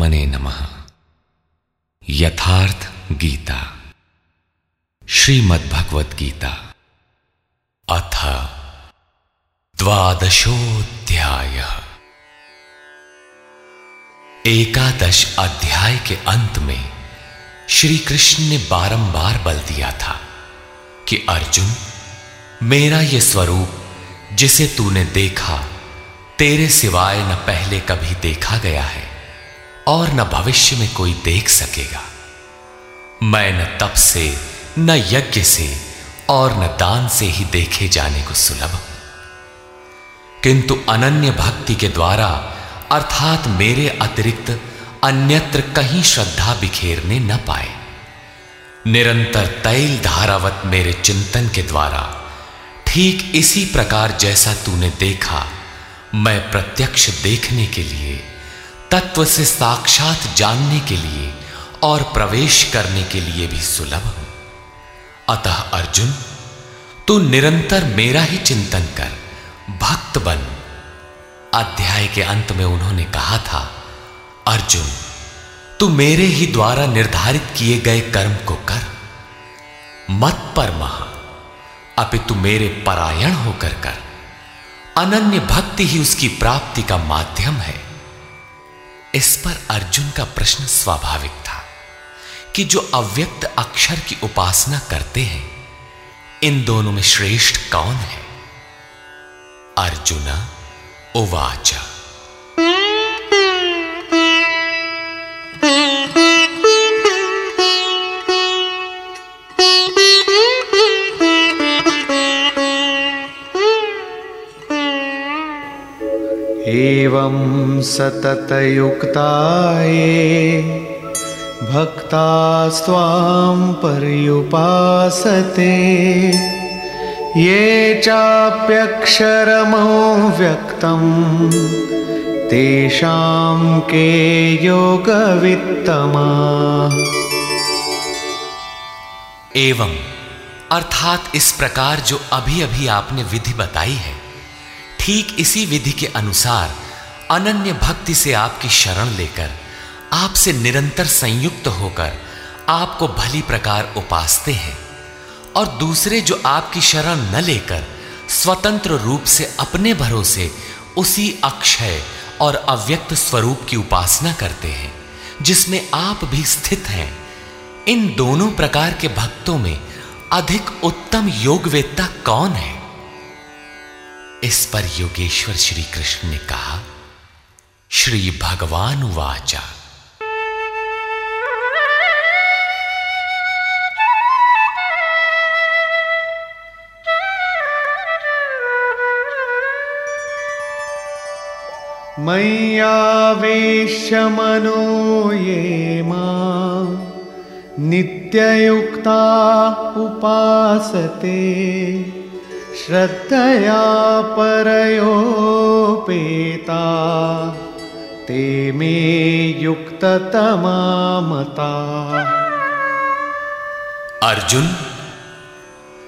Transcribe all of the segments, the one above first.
परमात्मने नमः। यथार्थ गीता। श्रीमद्भगवत गीता अथ द्वादशोध्याय एकादश अध्याय के अंत में श्री कृष्ण ने बारंबार बल दिया था कि अर्जुन, मेरा यह स्वरूप जिसे तूने देखा, तेरे सिवाय न पहले कभी देखा गया है। और न भविष्य में कोई देख सकेगा। मैं न तप से, न यज्ञ से और न दान से ही देखे जाने को सुलभ। हूँ किंतु अनन्य भक्ति के द्वारा, अर्थात मेरे अतिरिक्त अन्यत्र कहीं श्रद्धा बिखेरने न पाए। निरंतर तैल धारावत मेरे चिंतन के द्वारा, ठीक इसी प्रकार जैसा तूने देखा, मैं प्रत्यक्ष देखने के लिए तत्व से साक्षात जानने के लिए और प्रवेश करने के लिए भी सुलभ हूँ। अतः अर्जुन, तू निरंतर मेरा ही चिंतन कर, भक्त बन। अध्याय के अंत में उन्होंने कहा था, अर्जुन, तू मेरे ही द्वारा निर्धारित किए गए कर्म को कर। मत पर महा, अपितु मेरे परायण होकर कर। अनन्य भक्ति ही उसकी प्राप्ति का माध्यम है। इस पर अर्जुन का प्रश्न स्वाभाविक था कि जो अव्यक्त अक्षर की उपासना करते हैं, इन दोनों में श्रेष्ठ कौन है? अर्जुन उवाचा। एवं सततयुक्ताये भक्तास्त्वां पर्युपासते। ये चाप्यक्षरमव्यक्तं तेषां के योगवित्तमा। एवं, अर्थात इस प्रकार जो अभी अभी आपने विधि बताई है ठीक इसी विधि के अनुसार अनन्य भक्ति से आपकी शरण लेकर, आपसे निरंतर संयुक्त होकर, आपको भली प्रकार उपासते हैं। और दूसरे जो आपकी शरण न लेकर, स्वतंत्र रूप से अपने भरोसे, उसी अक्षय और अव्यक्त स्वरूप की उपासना करते हैं, जिसमें आप भी स्थित हैं। इन दोनों प्रकार के भक्तों में अधिक उत्तम योगवेत्ता कौन है? इस पर योगेश्वर श्री कृष्ण ने कहा, श्री भगवान वाचा। मय्यावेश्यमनो ये मा, नित्ययुक्ता उपासते। श्रद्धया परयोपेता, ते मे युक्ततमामता। अर्जुन,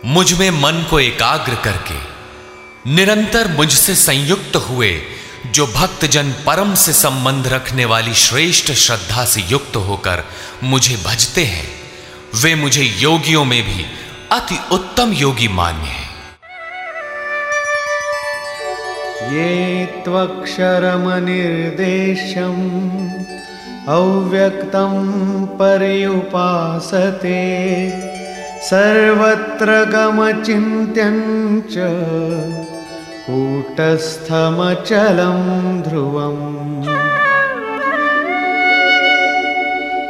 मुझमें मन को एकाग्र करके, निरंतर मुझसे संयुक्त हुए, जो भक्तजन परम से संबंध रखने वाली श्रेष्ठ श्रद्धा से युक्त होकर मुझे भजते हैं, वे मुझे योगियों में भी अति उत्तम योगी मान्य हैं। ये त्वक्षरमनिर्देशम् अव्यक्तं पर्युपासते। सर्वत्र गमचिन्त्यं च कूटस्थमचलं ध्रुवम्।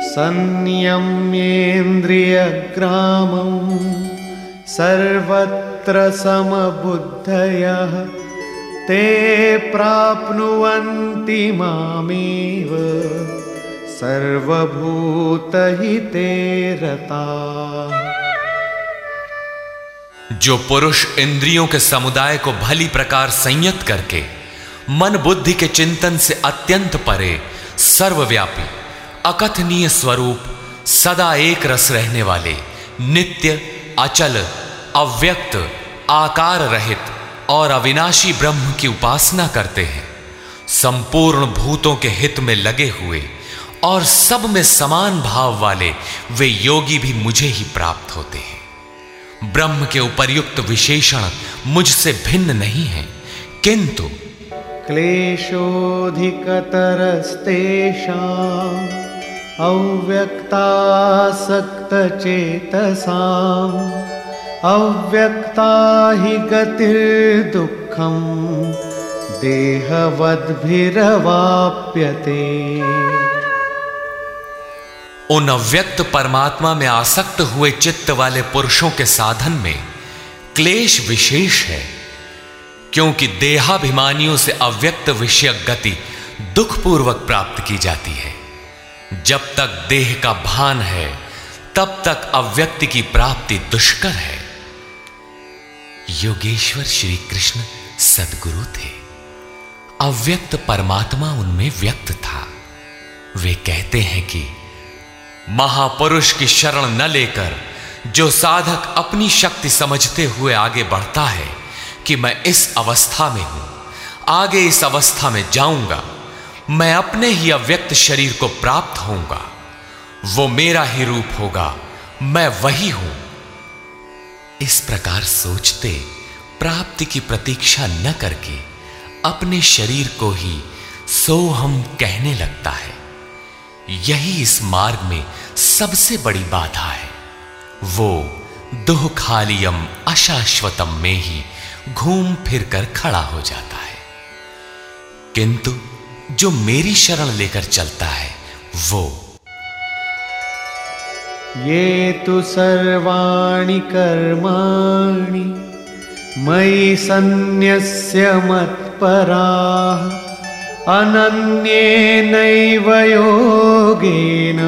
संयम्येन्द्रियग्रामं सर्वत्र समबुद्धयः ते प्राप्नुवन्ति मामेव सर्वभूतहिते रता। जो पुरुष इंद्रियों के समुदाय को भली प्रकार संयत करके मन बुद्धि के चिंतन से अत्यंत परे, सर्वव्यापी, अकथनीय स्वरूप सदा एक रस रहने वाले, नित्य, अचल, अव्यक्त, आकार रहित और अविनाशी ब्रह्म की उपासना करते हैं। संपूर्ण भूतों के हित में लगे हुए और सब में समान भाव वाले वे योगी भी मुझे ही प्राप्त होते हैं। ब्रह्म के उपर्युक्त विशेषण मुझसे भिन्न नहीं है, किंतु चेतसाम अव्यक्ता ही गतिर्दुःखम देहवद्भिरवाप्यते। उन अव्यक्त परमात्मा में आसक्त हुए चित्त वाले पुरुषों के साधन में क्लेश विशेष है, क्योंकि देहाभिमानियों से अव्यक्त विषय गति दुखपूर्वक प्राप्त की जाती है। जब तक देह का भान है, तब तक अव्यक्ति की प्राप्ति दुष्कर है। योगेश्वर श्री कृष्ण सदगुरु थे। अव्यक्त परमात्मा उनमें व्यक्त था। वे कहते हैं कि महापुरुष की शरण न लेकर जो साधक अपनी शक्ति समझते हुए आगे बढ़ता है कि मैं इस अवस्था में हूँ, आगे इस अवस्था में जाऊँगा, मैं अपने ही अव्यक्त शरीर को प्राप्त होऊँगा, वो मेरा ही रूप होगा, मैं वही हूँ। इस प्रकार सोचते, प्राप्ति की प्रतीक्षा न करके अपने शरीर को ही सो हम कहने लगता है। यही इस मार्ग में सबसे बड़ी बाधा है। वो दुहखालियम अशाश्वतम में ही घूम फिर कर खड़ा हो जाता है। किंतु जो मेरी शरण लेकर चलता है, वो ये तु सर्वाणि कर्माणि मयि सन्न्यस्य मत्पराः अनन्येनैव योगेन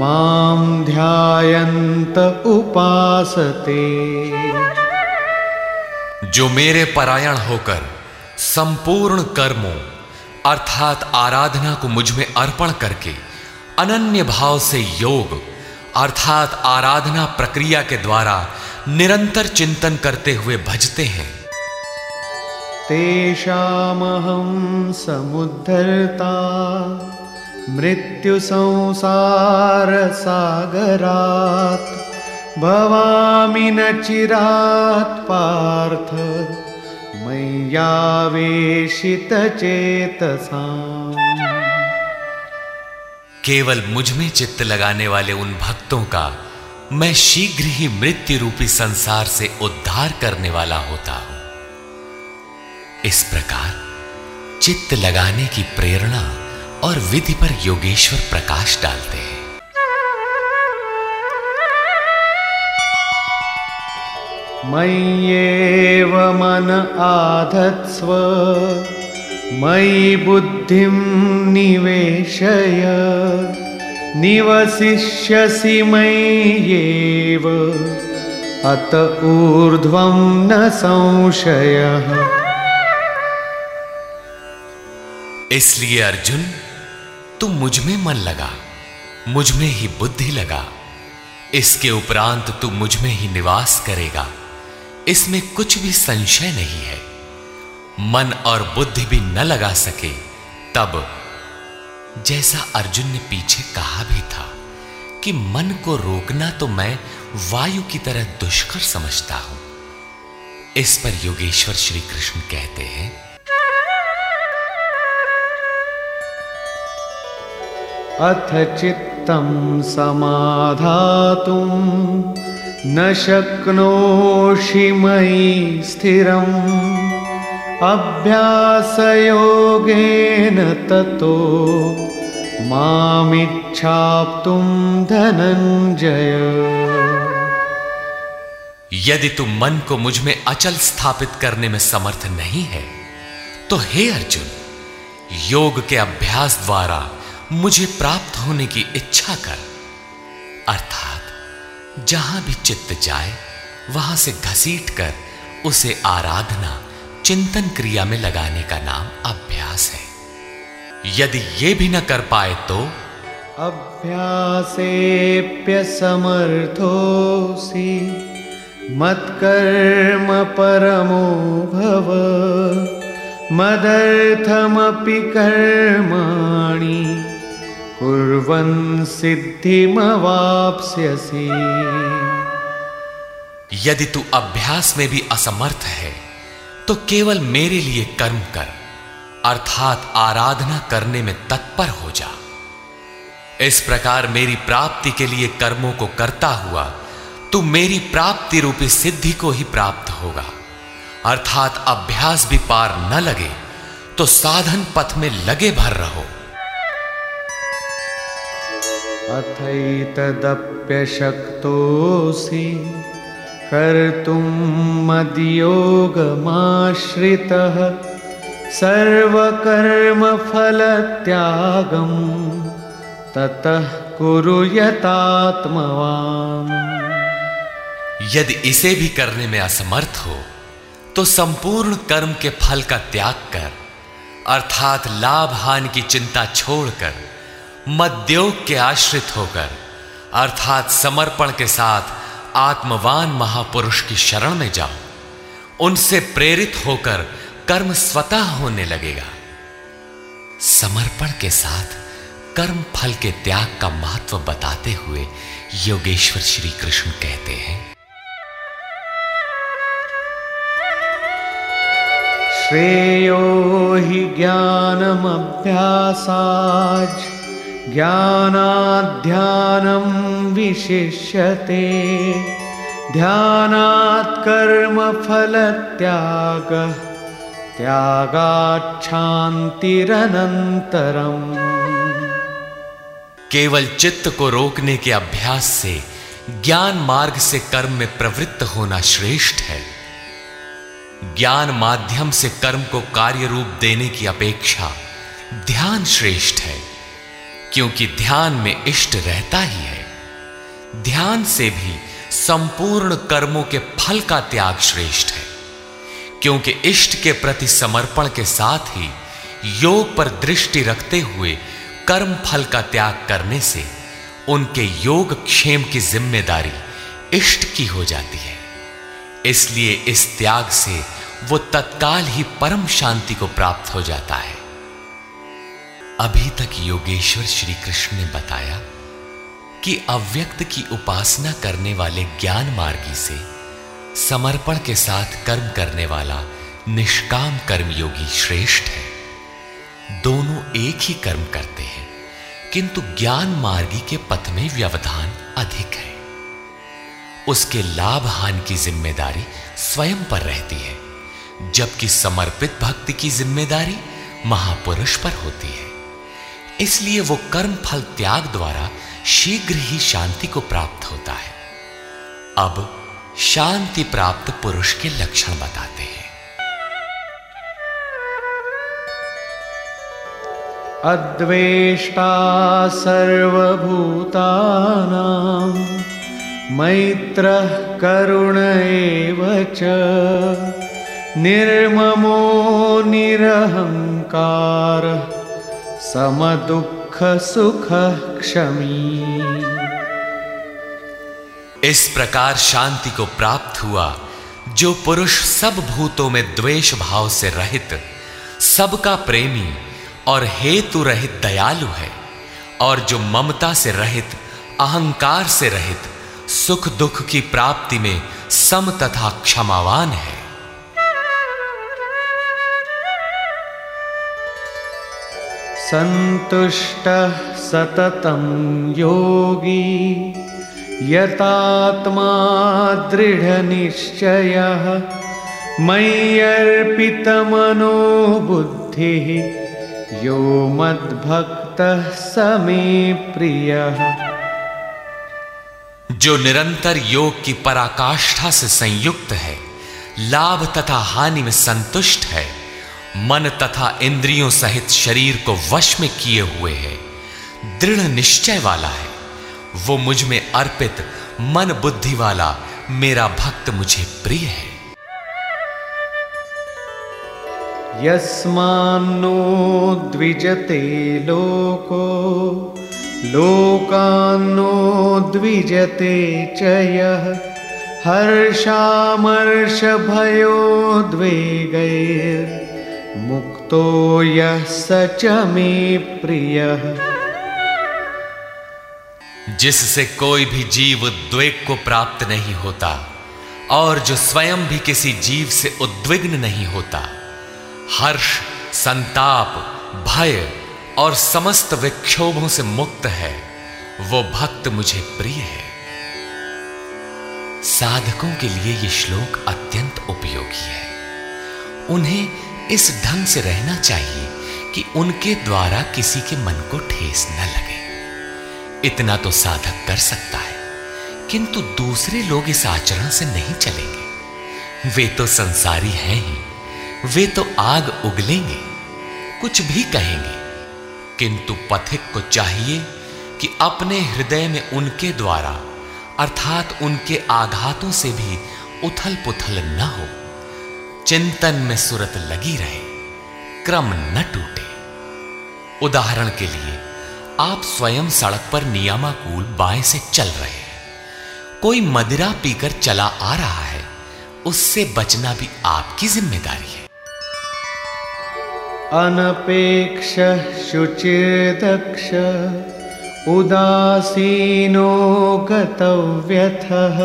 माँ ध्यायन्त उपासते। जो मेरे परायण होकर संपूर्ण कर्मों अर्थात आराधना को मुझमें अर्पण करके अनन्य भाव से योग अर्थात आराधना प्रक्रिया के द्वारा निरंतर चिंतन करते हुए भजते हैं। तेषामहं समुद्धरता, मृत्यु संसार सागरात, भवामि न चिरात पार्थ मैयावेशित चेतसा केवल मुझमें चित्त लगाने वाले उन भक्तों का मैं शीघ्र ही मृत्यु रूपी संसार से उद्धार करने वाला होता हूँ। इस प्रकार चित्त लगाने की प्रेरणा और विधि पर योगेश्वर प्रकाश डालते हैं। मय्येव मन आधत्स्व। मयि बुद्धिं निवेशय, निवसिष्यसि मय्येव, अत ऊर्ध्वं न संशयः। इसलिए अर्जुन, तुम मुझमें मन लगा, मुझमें ही बुद्धि लगा। इसके उपरांत तू मुझमें ही निवास करेगा। इसमें कुछ भी संशय नहीं है। मन और बुद्धि भी न लगा सके, तब जैसा अर्जुन ने पीछे कहा भी था कि मन को रोकना तो मैं वायु की तरह दुष्कर समझता हूँ। इस पर योगेश्वर श्री कृष्ण कहते हैं, अथ चित्तम समाधातुम न शक्नोषि मयि स्थिरम्। अभ्यासयोगेन ततो मामिच्छाप्तुम धनंजय यदि तुम मन को मुझमें अचल स्थापित करने में समर्थ नहीं है तो हे अर्जुन, योग के अभ्यास द्वारा मुझे प्राप्त होने की इच्छा कर। अर्थात, जहाँ भी चित्त जाए, वहाँ से घसीट कर उसे आराधना चिंतन क्रिया में लगाने का नाम अभ्यास है। यदि ये भी न कर पाए तो? अभ्यासेप्य समर्थोसी मत्कर्म परमो भव मदर्थमपि कर्माणि। कुर्वन् सिद्धिमवाप्स्यसि। यदि तू अभ्यास में भी असमर्थ है तो केवल मेरे लिए कर्म कर, अर्थात आराधना करने में तत्पर हो जा। इस प्रकार मेरी प्राप्ति के लिए कर्मों को करता हुआ, तू मेरी प्राप्ति रूपी सिद्धि को ही प्राप्त होगा। अर्थात अभ्यास भी पार न लगे तो साधन पथ में लगे भर रहो। अथैतदप्यशक्तोऽसि। कर्तुं मद्योगमाश्रितः सर्वकर्मफलत्यागं ततः कुरु यतात्मवान् यदि इसे भी करने में असमर्थ हो तो संपूर्ण कर्म के फल का त्याग कर, अर्थात लाभ हानि की चिंता छोड़कर, मद्योग के आश्रित होकर, अर्थात समर्पण के साथ आत्मवान महापुरुष की शरण में जाओ। उनसे प्रेरित होकर कर्म स्वतः होने लगेगा। समर्पण के साथ कर्म फल के त्याग का महत्व बताते हुए योगेश्वर श्री कृष्ण कहते हैं। श्रेयो हि ज्ञानमभ्यासाज्। ज्ञानाध्यानं विशिष्यते। ध्यानात् कर्मफलत्यागः त्यागाच्छान्तिरनन्तरम्। केवल चित्त को रोकने के अभ्यास से ज्ञान मार्ग से कर्म में प्रवृत्त होना श्रेष्ठ है। ज्ञान माध्यम से कर्म को कार्य रूप देने की अपेक्षा ध्यान श्रेष्ठ है। क्योंकि ध्यान में इष्ट रहता ही है। ध्यान से भी संपूर्ण कर्मों के फल का त्याग श्रेष्ठ है। क्योंकि इष्ट के प्रति समर्पण के साथ ही योग पर दृष्टि रखते हुए कर्म फल का त्याग करने से उनके योग क्षेम की ज़िम्मेदारी इष्ट की हो जाती है। इसलिए इस त्याग से वो तत्काल ही परम शांति को प्राप्त हो जाता है। अभी तक योगेश्वर श्री कृष्ण ने बताया कि अव्यक्त की उपासना करने वाले ज्ञान मार्गी से समर्पण के साथ कर्म करने वाला निष्काम कर्मयोगी श्रेष्ठ है। दोनों एक ही कर्म करते हैं, किंतु ज्ञान मार्गी के पथ में व्यवधान अधिक है। उसके लाभ हानि की ज़िम्मेदारी स्वयं पर रहती है, जबकि समर्पित भक्ति की ज़िम्मेदारी महापुरुष पर होती है। इसलिए वो कर्म फल त्याग द्वारा शीघ्र ही शांति को प्राप्त होता है। अब शांति प्राप्त पुरुष के लक्षण बताते हैं। अद्वेष्टा सर्वभूतानां, मैत्रः करुण च, निर्ममो निरहङ्कारः समदुःखसुखः क्षमी इस प्रकार शांति को प्राप्त हुआ, जो पुरुष सब भूतों में द्वेष भाव से रहित, सबका प्रेमी और हेतु रहित दयालु है, और जो ममता से रहित, अहंकार से रहित, सुख दुख की प्राप्ति में सम तथा क्षमावान है। सन्तुष्टः सततं योगी। यतात्मा दृढनिश्चयः। मय्यर्पितमनो बुद्धिः यो मद्भक्तः स प्रियः। जो निरंतर योग की पराकाष्ठा से संयुक्त है, लाभ तथा हानि में संतुष्ट है। मन तथा इंद्रियों सहित शरीर को वश में किए हुए है। दृढ़ निश्चय वाला है। वो मुझमें अर्पित मन बुद्धि वाला मेरा भक्त मुझे प्रिय है। यस्मान्नो द्विजते लोको, लोकान्नो द्विजते च यः। हर्षामर्षभयोद्वेगैर् मुक्तो यः स च मे प्रियः। जिससे कोई भी जीव उद्वेग को प्राप्त नहीं होता, और जो स्वयं भी किसी जीव से उद्विग्न नहीं होता, हर्ष, संताप, भय और समस्त विक्षोभों से मुक्त है, वो भक्त मुझे प्रिय है। साधकों के लिए यह श्लोक अत्यंत उपयोगी है। उन्हें इस ढंग से रहना चाहिए कि उनके द्वारा किसी के मन को ठेस न लगे। इतना तो साधक कर सकता है, किंतु दूसरे लोग इस आचरण से नहीं चलेंगे। वे तो संसारी हैं ही, वे तो आग उगलेंगे, कुछ भी कहेंगे। किंतु पथिक को चाहिए कि अपने हृदय में उनके द्वारा, अर्थात उनके आघातों से भी उथल पुथल न हो। चिंतन में सुरत लगी रहे, क्रम न टूटे। उदाहरण के लिए, आप स्वयं सड़क पर नियमाकूल बाएँ से चल रहे हैं। कोई मदिरा पीकर चला आ रहा है, उससे बचना भी आपकी ज़िम्मेदारी है। अनपेक्ष, शुचिर्दक्ष उदासीनो गतव्यथः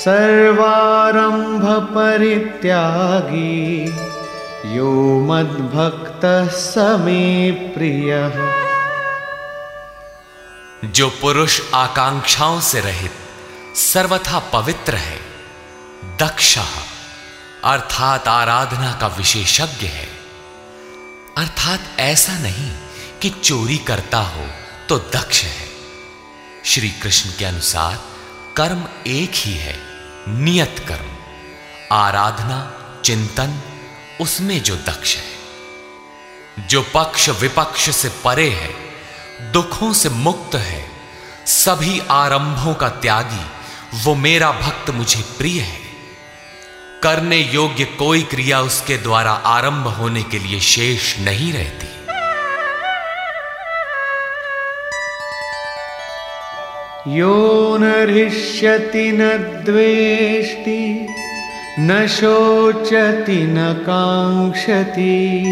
सर्वारंभ परित्यागी यो मद्भक्तः स प्रियः। जो पुरुष आकांक्षाओं से रहित, सर्वथा पवित्र है, दक्ष, अर्थात आराधना का विशेषज्ञ है। अर्थात ऐसा नहीं कि चोरी करता हो तो दक्ष है। श्री कृष्ण के अनुसार कर्म एक ही है। नियत कर्म, आराधना, चिंतन, उसमें जो दक्ष है, जो पक्ष विपक्ष से परे है, दुखों से मुक्त है, सभी आरंभों का त्यागी, वो मेरा भक्त मुझे प्रिय है। करने योग्य कोई क्रिया उसके द्वारा आरंभ होने के लिए शेष नहीं रहती। यो न हृष्यति न द्वेष्टि, न शोचति न काङ्क्षति,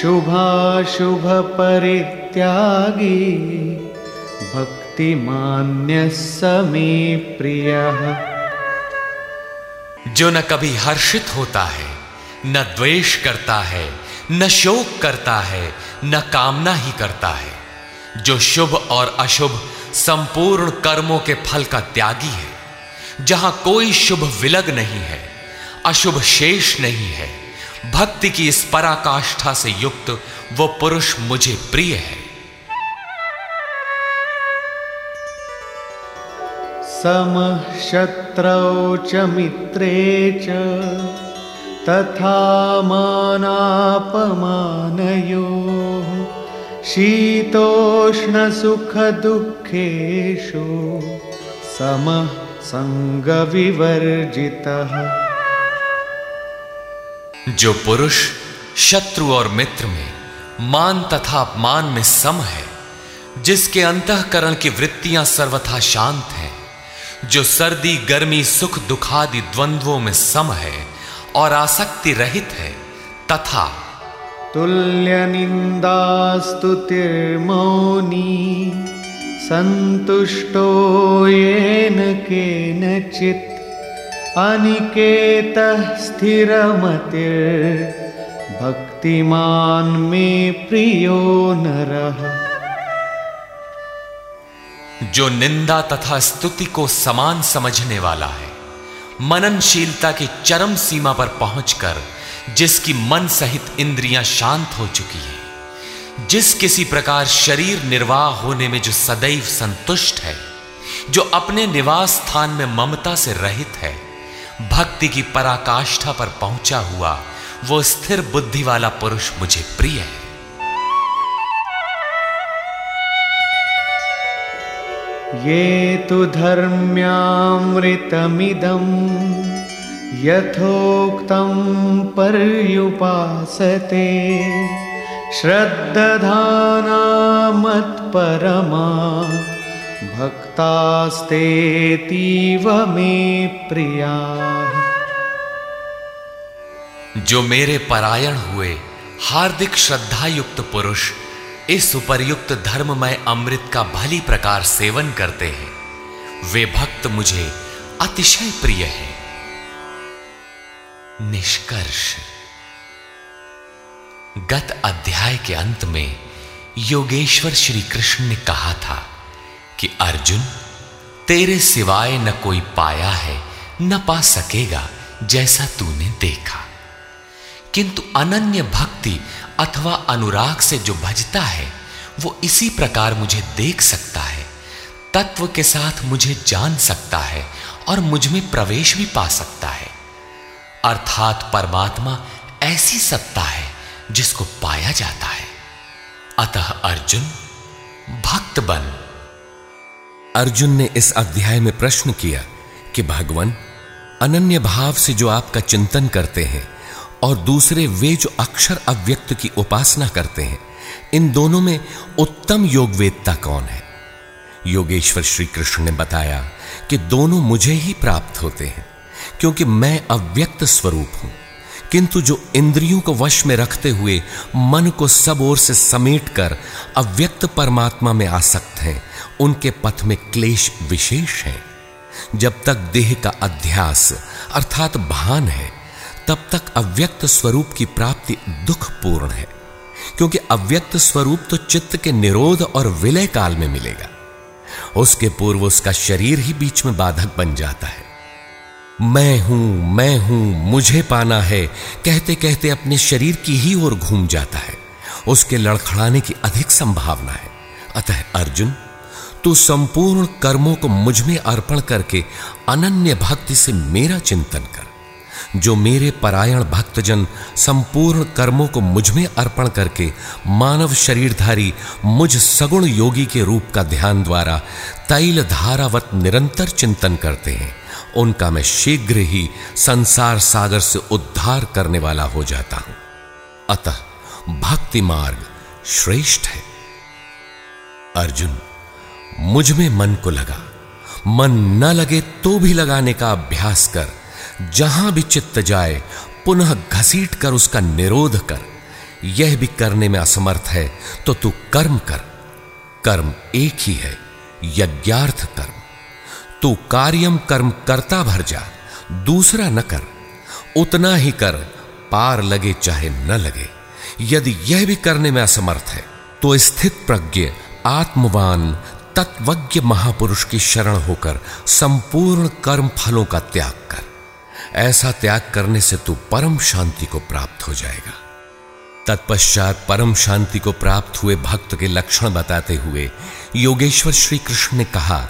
शुभाशुभपरित्यागी, भक्तिमान्यः स मे प्रियः। जो न कभी हर्षित होता है, न द्वेष करता है, न शोक करता है, न कामना ही करता है। जो शुभ और अशुभ संपूर्ण कर्मों के फल का त्यागी है, जहाँ कोई शुभ विलग नहीं है, अशुभ शेष नहीं है, भक्ति की इस पराकाष्ठा से युक्त वो पुरुष मुझे प्रिय है। सम शत्रौ च मित्रे च, तथा मानापमानयोः शीतोष्णसुखदुःखेषु समः संगविवर्जितः। जो पुरुष शत्रु और मित्र में मान तथा अपमान में सम है जिसके अंतकरण की वृत्तियाँ सर्वथा शांत हैं जो सर्दी गर्मी सुख दुखादि द्वंद्वों में सम है और आसक्ति रहित है तथा तुल्यनिन्दास्तुतिर्मौनी। सन्तुष्टो येन केनचित् अनिकेतः स्थिरमतिर्भक्तिमान् मे प्रियो नरः। जो निंदा तथा स्तुति को समान समझने वाला है, मननशीलता की चरम सीमा पर पहुंचकर जिसकी मन सहित इंद्रियाँ शांत हो चुकी है जिस किसी प्रकार शरीर निर्वाह होने में जो सदैव संतुष्ट है, जो अपने निवास स्थान में ममता से रहित है, भक्ति की पराकाष्ठा पर पहुँचा हुआ वो स्थिर बुद्धि वाला पुरुष मुझे प्रिय है। ये तो धर्म्यामृतमिदम् यथोक्तं पर्युपासते। श्रद्दधाना मत्परमा भक्तास्तेतीव मे प्रिया। जो मेरे परायण हुए हार्दिक श्रद्धा युक्त पुरुष, इस उपर्युक्त धर्ममय अमृत का भली प्रकार सेवन करते हैं। वे भक्त मुझे अतिशय प्रिय है। निष्कर्ष। गत अध्याय के अंत में योगेश्वर श्री कृष्ण ने कहा था कि अर्जुन, तेरे सिवाय न कोई पाया है, न पा सकेगा जैसा तूने देखा। किंतु अनन्य भक्ति अथवा अनुराग से जो भजता है, वो इसी प्रकार मुझे देख सकता है, तत्व के साथ मुझे जान सकता है और मुझमें प्रवेश भी पा सकता है। अर्थात परमात्मा ऐसी सत्ता है जिसको पाया जाता है। अतः अर्जुन भक्त बन। अर्जुन ने इस अध्याय में प्रश्न किया कि भगवान, अनन्य भाव से जो आपका चिंतन करते हैं और दूसरे वे जो अक्षर अव्यक्त की उपासना करते हैं, इन दोनों में उत्तम योग वेदता कौन है? योगेश्वर श्री कृष्ण ने बताया कि दोनों मुझे ही प्राप्त होते हैं, क्योंकि मैं अव्यक्त स्वरूप हूँ। किंतु जो इंद्रियों को वश में रखते हुए मन को सब ओर से समेट कर अव्यक्त परमात्मा में आसक्त हैं, उनके पथ में क्लेश विशेष है। जब तक देह का अध्यास अर्थात भान है, तब तक अव्यक्त स्वरूप की प्राप्ति दुखपूर्ण है, क्योंकि अव्यक्त स्वरूप तो चित्त के निरोध और विलय काल में मिलेगा। उसके पूर्व उसका शरीर ही बीच में बाधक बन जाता है। मैं हूँ मैं हूँ, मुझे पाना है। कहते कहते अपने शरीर की ही ओर घूम जाता है। उसके लड़खड़ाने की अधिक संभावना है। अतः अर्जुन, तू संपूर्ण कर्मों को मुझमें अर्पण करके अनन्य भक्ति से मेरा चिंतन कर। जो मेरे परायण भक्तजन संपूर्ण कर्मों को मुझमें अर्पण करके मानव शरीरधारी मुझ सगुण योगी के रूप का ध्यान द्वारा तैल धारावत निरंतर चिंतन करते हैं। उनका मैं शीघ्र ही संसार सागर से उद्धार करने वाला हो जाता हूँ। अतः भक्ति मार्ग श्रेष्ठ है। अर्जुन, मुझमें मन को लगा। मन न लगे तो भी लगाने का अभ्यास कर, जहाँ भी चित्त जाए, पुनः घसीट कर उसका निरोध कर। यह भी करने में असमर्थ है तो तू कर्म कर। कर्म एक ही है, यज्ञार्थ कर्म। तू कार्यम कर्म करता भर जा, दूसरा न कर। उतना ही कर, पार लगे चाहे न लगे। यदि यह भी करने में असमर्थ है तो स्थित प्रज्ञ, आत्मवान, तत्वज्ञ महापुरुष की शरण होकर संपूर्ण कर्म फलों का त्याग कर। ऐसा त्याग करने से तू परम शांति को प्राप्त हो जाएगा। तत्पश्चात परम शांति को प्राप्त हुए भक्त के लक्षण बताते हुए योगेश्वर श्री कृष्ण ने कहा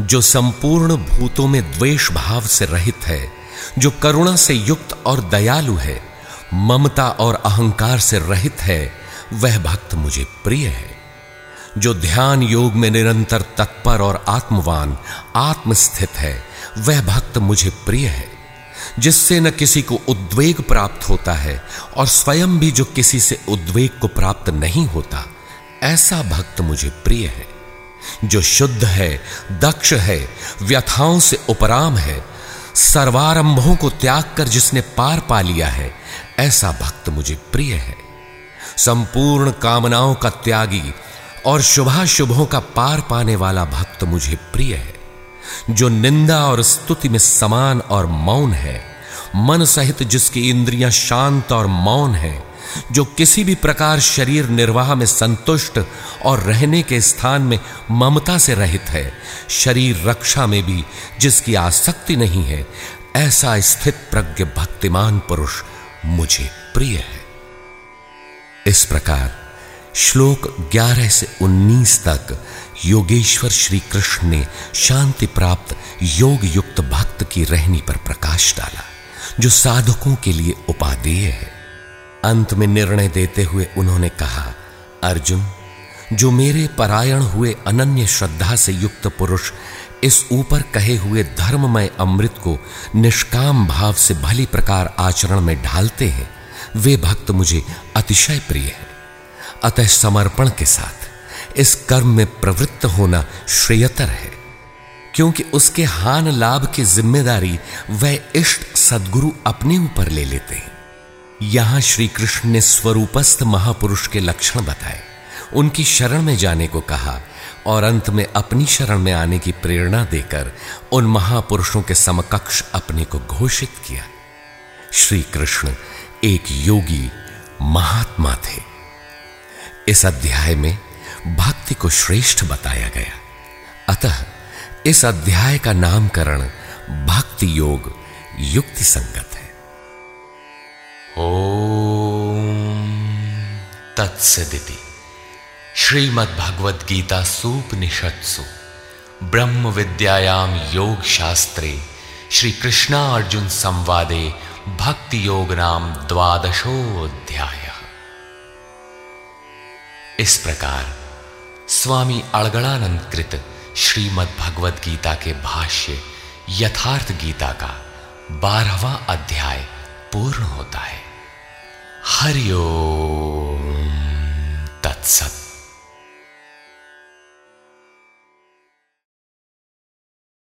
जो संपूर्ण भूतों में द्वेष भाव से रहित है, जो करुणा से युक्त और दयालु है, ममता और अहंकार से रहित है, वह भक्त मुझे प्रिय है। जो ध्यान योग में निरंतर तत्पर और आत्मवान, आत्मस्थित है, वह भक्त मुझे प्रिय है। जिससे न किसी को उद्वेग प्राप्त होता है और स्वयं भी जो किसी से उद्वेग को प्राप्त नहीं होता, ऐसा भक्त मुझे प्रिय है। जो शुद्ध है, दक्ष है, व्यथाओं से उपराम है, सर्वारंभों को त्याग कर जिसने पार पा लिया है, ऐसा भक्त मुझे प्रिय है। संपूर्ण कामनाओं का त्यागी और शुभाशुभों का पार पाने वाला भक्त मुझे प्रिय है, जो निंदा और स्तुति में समान और मौन है, मन सहित जिसकी इंद्रियाँ शांत और मौन है जो किसी भी प्रकार शरीर निर्वाह में संतुष्ट और रहने के स्थान में ममता से रहित है, शरीर रक्षा में भी जिसकी आसक्ति नहीं है, ऐसा स्थित प्रज्ञ भक्तिमान पुरुष मुझे प्रिय है। इस प्रकार श्लोक 11 से 19 तक योगेश्वर श्री कृष्ण ने शांति प्राप्त योग युक्त भक्त की रहनी पर प्रकाश डाला, जो साधकों के लिए उपादेय है। अंत में निर्णय देते हुए उन्होंने कहा, अर्जुन, जो मेरे परायण हुए अनन्य श्रद्धा से युक्त पुरुष इस ऊपर कहे हुए धर्ममय अमृत को निष्काम भाव से भली प्रकार आचरण में ढालते हैं, वे भक्त मुझे अतिशय प्रिय हैं। अतः समर्पण के साथ इस कर्म में प्रवृत्त होना श्रेयतर है, क्योंकि उसके हान लाभ की ज़िम्मेदारी वह इष्ट सदगुरु अपने ऊपर ले लेते हैं। यहाँ श्री कृष्ण ने स्वरूपस्थ महापुरुष के लक्षण बताए। उनकी शरण में जाने को कहा और अंत में अपनी शरण में आने की प्रेरणा देकर उन महापुरुषों के समकक्ष अपने को घोषित किया। श्री कृष्ण एक योगी महात्मा थे। इस अध्याय में भक्ति को श्रेष्ठ बताया गया। अतः इस अध्याय का नामकरण भक्ति योग युक्ति संगत है। तत्सदिति। श्रीमद्भगवद गीता सूपनिषत्सु ब्रह्म विद्यायाम योग शास्त्रे श्री कृष्णा अर्जुन संवादे भक्ति योग नाम द्वादशोध्याय इस प्रकार स्वामी अड़गड़ानंद कृत श्रीमद् गीता के भाष्य यथार्थ गीता का बारहवा अध्याय पूर्ण होता है। हरिओम तत्सत।